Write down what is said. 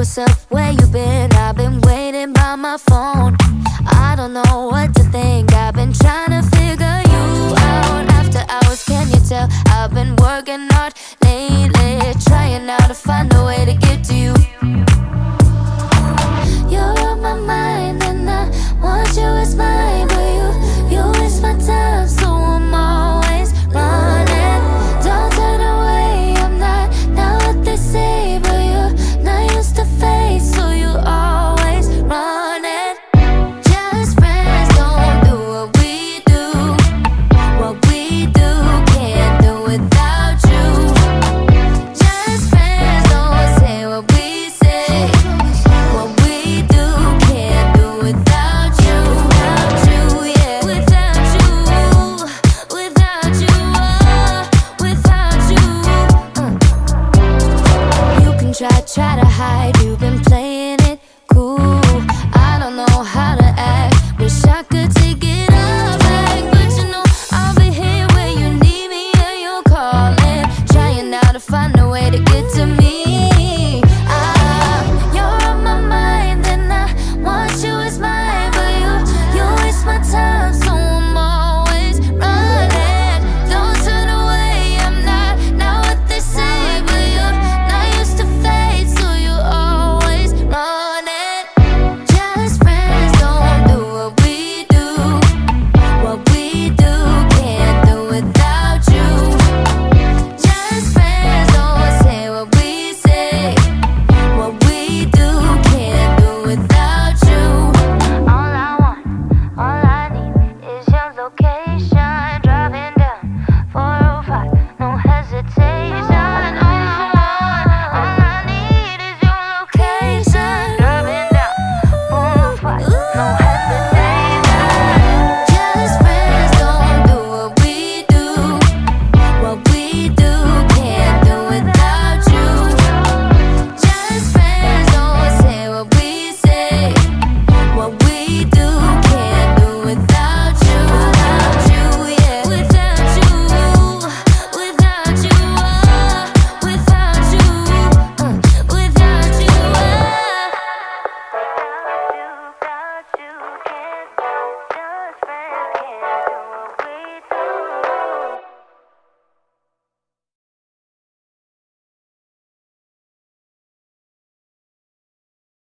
what's up, where you been? I've been waiting by my phone. I don't know what to think, I've been trying. You've been playing it cool. I don't know how to act. Wish I could take it all back, but you know I'll be here when you need me and you're calling, trying now to find a way to get to me.